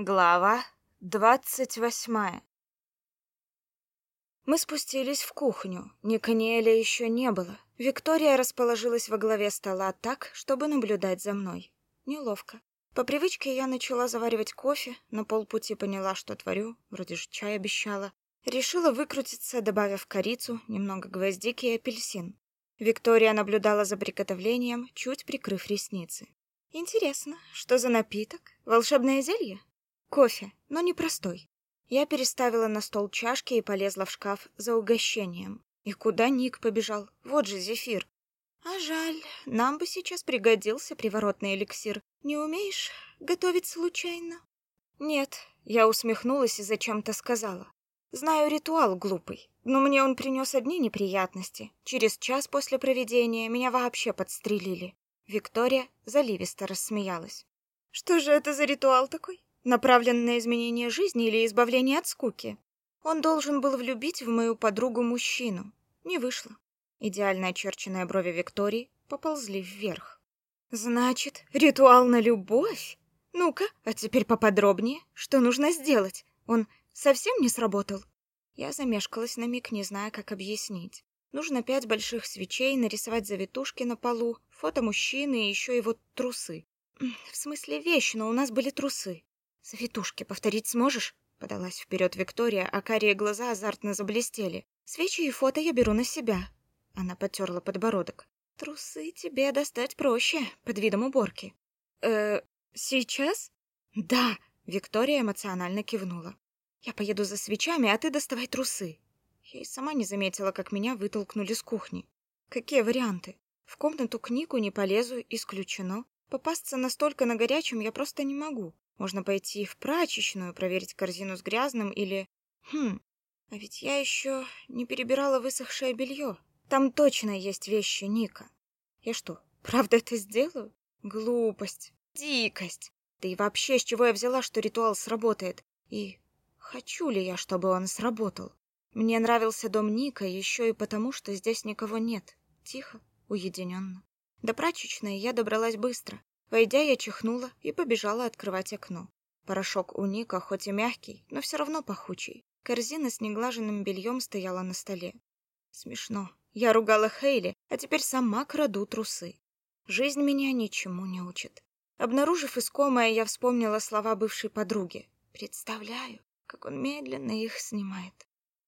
Глава двадцать восьмая Мы спустились в кухню. Никаниэля еще не было. Виктория расположилась во главе стола так, чтобы наблюдать за мной. Неловко. По привычке я начала заваривать кофе, на полпути поняла, что творю, вроде же чай обещала. Решила выкрутиться, добавив корицу, немного гвоздики и апельсин. Виктория наблюдала за приготовлением, чуть прикрыв ресницы. Интересно, что за напиток? Волшебное зелье? Кофе, но не простой. Я переставила на стол чашки и полезла в шкаф за угощением. И куда Ник побежал? Вот же зефир. А жаль, нам бы сейчас пригодился приворотный эликсир. Не умеешь готовить случайно? Нет, я усмехнулась и зачем-то сказала. Знаю ритуал глупый, но мне он принес одни неприятности. Через час после проведения меня вообще подстрелили. Виктория заливисто рассмеялась. Что же это за ритуал такой? Направлен на изменение жизни или избавление от скуки? Он должен был влюбить в мою подругу мужчину. Не вышло. Идеально очерченные брови Виктории поползли вверх. Значит, ритуал на любовь? Ну-ка, а теперь поподробнее. Что нужно сделать? Он совсем не сработал? Я замешкалась на миг, не зная, как объяснить. Нужно пять больших свечей, нарисовать завитушки на полу, фото мужчины и еще его трусы. В смысле вещи, но у нас были трусы. «Завитушки повторить сможешь?» — подалась вперед Виктория, а карие глаза азартно заблестели. «Свечи и фото я беру на себя». Она потерла подбородок. «Трусы тебе достать проще, под видом уборки». «Э, сейчас?» «Да», — Виктория эмоционально кивнула. «Я поеду за свечами, а ты доставай трусы». Я и сама не заметила, как меня вытолкнули с кухни. Какие варианты? В комнату книгу не полезу, исключено. Попасться настолько на горячем я просто не могу. Можно пойти в прачечную, проверить корзину с грязным или... Хм, а ведь я еще не перебирала высохшее белье. Там точно есть вещи Ника. Я что, правда это сделаю? Глупость, дикость. Да и вообще, с чего я взяла, что ритуал сработает? И хочу ли я, чтобы он сработал? Мне нравился дом Ника еще и потому, что здесь никого нет. Тихо, уединенно. До прачечной я добралась быстро. Войдя, я чихнула и побежала открывать окно. Порошок у Ника хоть и мягкий, но все равно пахучий. Корзина с неглаженным бельем стояла на столе. Смешно. Я ругала Хейли, а теперь сама краду трусы. Жизнь меня ничему не учит. Обнаружив искомое, я вспомнила слова бывшей подруги. Представляю, как он медленно их снимает.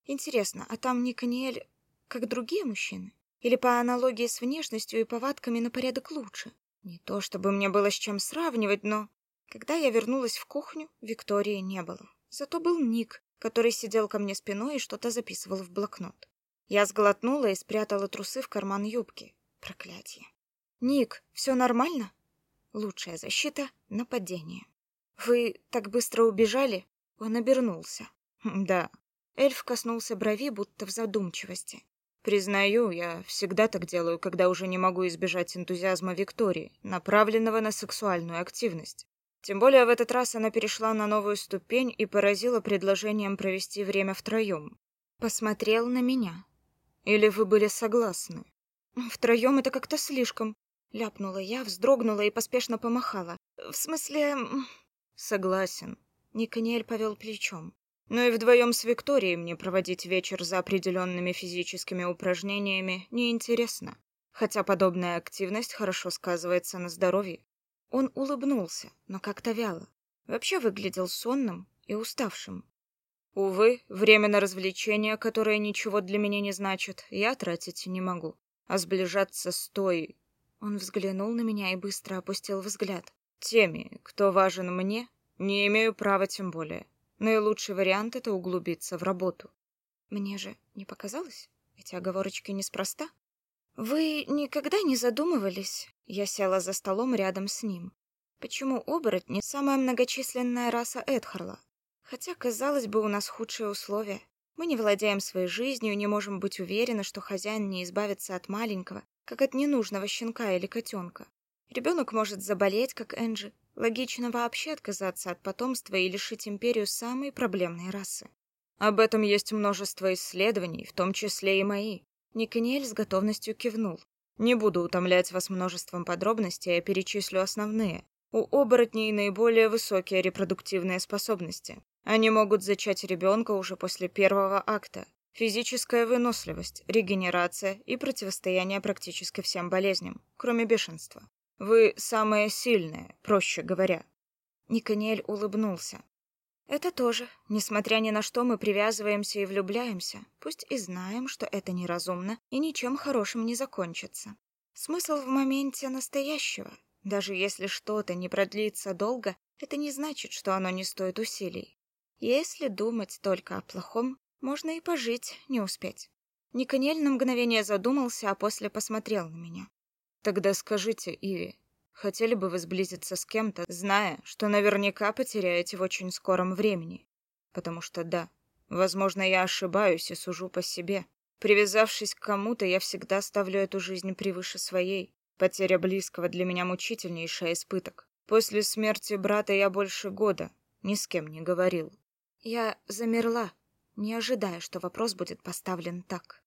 Интересно, а там Никаниэль как другие мужчины? Или по аналогии с внешностью и повадками на порядок лучше? Не то чтобы мне было с чем сравнивать, но... Когда я вернулась в кухню, Виктории не было. Зато был Ник, который сидел ко мне спиной и что-то записывал в блокнот. Я сглотнула и спрятала трусы в карман юбки. Проклятие. «Ник, все нормально?» Лучшая защита — нападение. «Вы так быстро убежали?» Он обернулся. «Да». Эльф коснулся брови, будто в задумчивости. Признаю, я всегда так делаю, когда уже не могу избежать энтузиазма Виктории, направленного на сексуальную активность. Тем более в этот раз она перешла на новую ступень и поразила предложением провести время втроем. Посмотрел на меня. Или вы были согласны? Втроем это как-то слишком. Ляпнула я, вздрогнула и поспешно помахала. В смысле... Согласен. Никаниэль повел плечом. Но и вдвоем с Викторией мне проводить вечер за определенными физическими упражнениями неинтересно, хотя подобная активность хорошо сказывается на здоровье. Он улыбнулся, но как-то вяло. Вообще выглядел сонным и уставшим. Увы, время на развлечения, которое ничего для меня не значит, я тратить не могу. А сближаться с той... Он взглянул на меня и быстро опустил взгляд. Теми, кто важен мне, не имею права тем более. Наилучший вариант — это углубиться в работу. Мне же не показалось? Эти оговорочки неспроста. Вы никогда не задумывались? Я села за столом рядом с ним. Почему оборотни — самая многочисленная раса Эдхарла? Хотя, казалось бы, у нас худшие условия. Мы не владеем своей жизнью, не можем быть уверены, что хозяин не избавится от маленького, как от ненужного щенка или котенка. Ребенок может заболеть, как Энджи, Логично вообще отказаться от потомства и лишить империю самой проблемной расы. Об этом есть множество исследований, в том числе и мои. Никаниэль с готовностью кивнул. Не буду утомлять вас множеством подробностей, а перечислю основные. У оборотней наиболее высокие репродуктивные способности. Они могут зачать ребенка уже после первого акта. Физическая выносливость, регенерация и противостояние практически всем болезням, кроме бешенства. Вы самые сильные, проще говоря. Никаниэль улыбнулся. Это тоже. Несмотря ни на что, мы привязываемся и влюбляемся, пусть и знаем, что это неразумно и ничем хорошим не закончится. Смысл в моменте настоящего. Даже если что-то не продлится долго, это не значит, что оно не стоит усилий. Если думать только о плохом, можно и пожить, не успеть. Никанель на мгновение задумался, а после посмотрел на меня. «Тогда скажите, Иви, Хотели бы вы сблизиться с кем-то, зная, что наверняка потеряете в очень скором времени. Потому что да, возможно, я ошибаюсь и сужу по себе. Привязавшись к кому-то, я всегда ставлю эту жизнь превыше своей. Потеря близкого для меня мучительнейший испыток. После смерти брата я больше года ни с кем не говорил. Я замерла, не ожидая, что вопрос будет поставлен так.